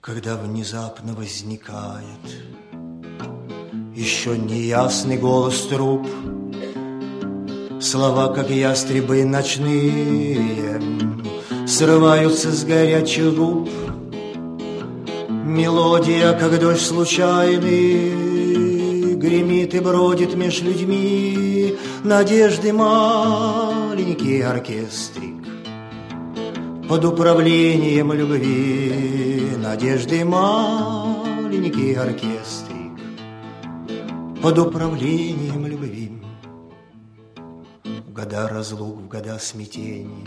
Когда внезапно возникает Еще неясный голос труп Слова, как ястребы ночные Срываются с горячих губ. Мелодия, как дождь случайный Гремит и бродит меж людьми Надежды маленький оркестрик. Под управлением любви Надежды маленький оркестрик. Под управлением любви. В года разлук, в года смятений.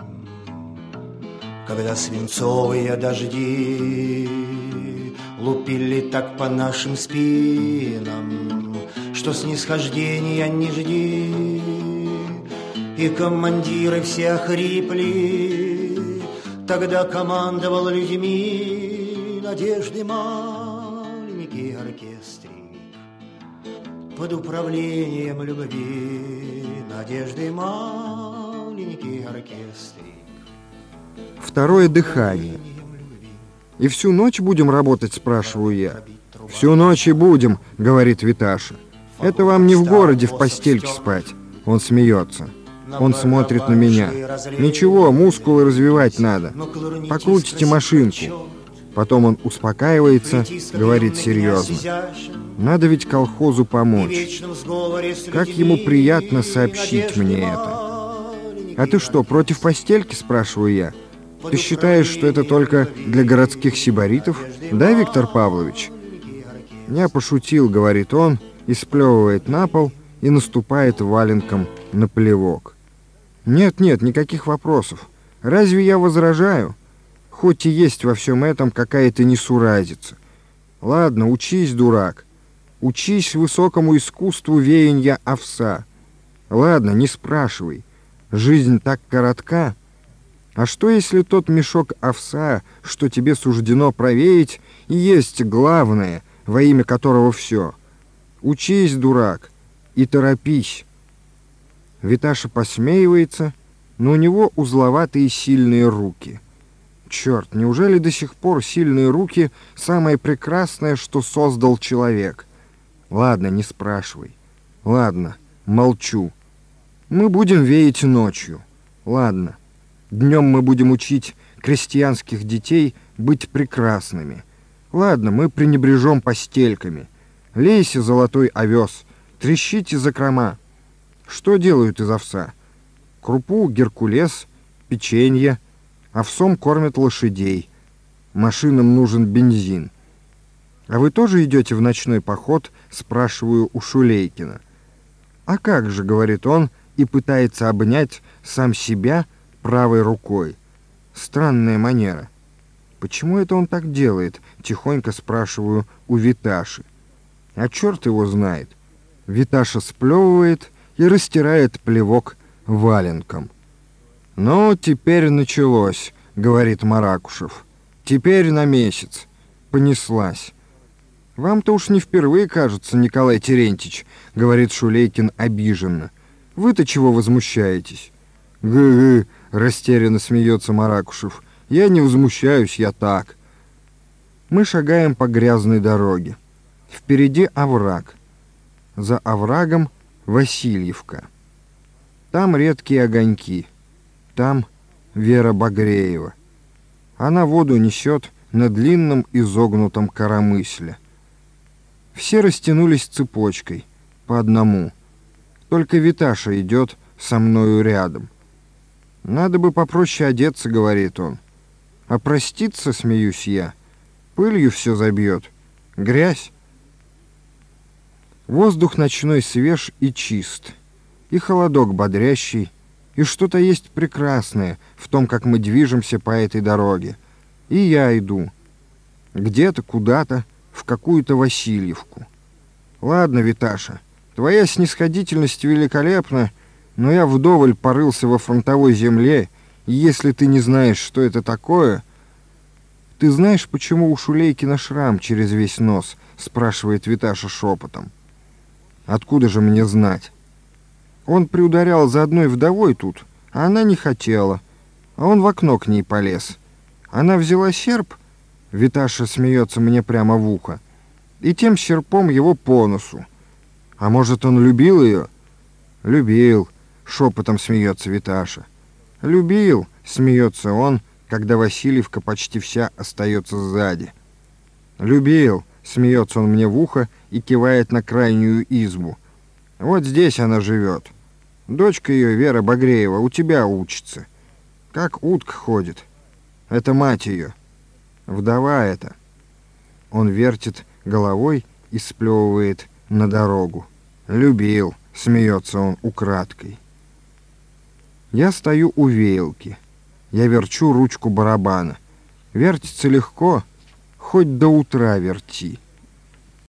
Когда свинцовые дожди Лупили так по нашим спинам, Что снисхождения не жди. И командиры все охрипли, Тогда командовал людьми Надежды маленький оркестрик Под управлением любви Надежды маленький оркестрик Второе дыхание – «И всю ночь будем работать?» – спрашиваю я. «Всю ночь и будем», – говорит Виташа. «Это вам не в городе в постельке спать». Он смеется. Он смотрит на меня. «Ничего, мускулы развивать надо. Покрутите машинку». Потом он успокаивается, говорит серьезно. «Надо ведь колхозу помочь». Как ему приятно сообщить мне это. «А ты что, против постельки?» – спрашиваю я. Ты считаешь, что это только для городских сибаритов? Да, Виктор Павлович? Я пошутил, говорит он, и сплевывает на пол и наступает валенком на плевок. Нет, нет, никаких вопросов. Разве я возражаю? Хоть и есть во всем этом какая-то несуразица. Ладно, учись, дурак. Учись высокому искусству веяния овса. Ладно, не спрашивай. Жизнь так коротка, а что, если тот мешок овса, что тебе суждено провеять, и есть главное, во имя которого все? Учись, дурак, и торопись. Виташа посмеивается, но у него узловатые сильные руки. Черт, неужели до сих пор сильные руки — самое прекрасное, что создал человек? Ладно, не спрашивай. Ладно, молчу. Мы будем веять ночью. Ладно. Днем мы будем учить крестьянских детей быть прекрасными. Ладно, мы пренебрежем постельками. Лейся, золотой овес, трещите закрома. Что делают из овса? Крупу, геркулес, печенье. Овсом кормят лошадей. Машинам нужен бензин. А вы тоже идете в ночной поход? Спрашиваю у Шулейкина. А как же, говорит он, и пытается обнять сам себя, — правой рукой. Странная манера. Почему это он так делает? Тихонько спрашиваю у Виташи. А черт его знает. Виташа сплевывает и растирает плевок валенком. «Ну, теперь началось», — говорит Маракушев. «Теперь на месяц. Понеслась». «Вам-то уж не впервые, кажется, Николай Терентьевич», — говорит Шулейкин обиженно. «Вы-то чего возмущаетесь?» «Гы-гы», — растерянно смеется Маракушев. «Я не возмущаюсь, я так». Мы шагаем по грязной дороге. Впереди овраг. За оврагом Васильевка. Там редкие огоньки. Там Вера Багреева. Она воду несет на длинном изогнутом коромысле. Все растянулись цепочкой, по одному. Только Виташа идет со мною рядом. «Надо бы попроще одеться», — говорит он. «А проститься, смеюсь я, пылью все забьет. Грязь». Воздух ночной свеж и чист, и холодок бодрящий, и что-то есть прекрасное в том, как мы движемся по этой дороге. И я иду. Где-то, куда-то, в какую-то Васильевку. Ладно, Виташа, твоя снисходительность великолепна, но я вдоволь порылся во фронтовой земле, и если ты не знаешь, что это такое... «Ты знаешь, почему у Шулейкина шрам через весь нос?» — спрашивает Виташа шепотом. «Откуда же мне знать?» Он приударял за одной вдовой тут, а она не хотела. А он в окно к ней полез. Она взяла серп, Виташа смеется мне прямо в ухо, и тем серпом его по носу. А может, он любил ее? Любил, шепотом смеется Виташа. Любил, смеется он, когда Васильевка почти вся остается сзади. Любил, смеется он мне в ухо и кивает на крайнюю избу. Вот здесь она живет. Дочка ее, Вера Багреева, у тебя учится. Как утка ходит. Это мать ее. Вдова это. Он вертит головой и сплевывает на дорогу. Любил, смеется он украдкой. Я стою у веялки. Я верчу ручку барабана. Вертится легко, хоть до утра верти.